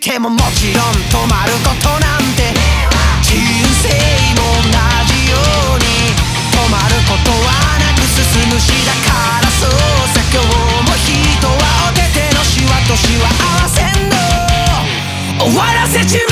いてももちろん止まることなんて人生も同じように止まることはなく進むしだからそうさ今日も人はお手手のしわとしわ合わせんの。終わらせちまう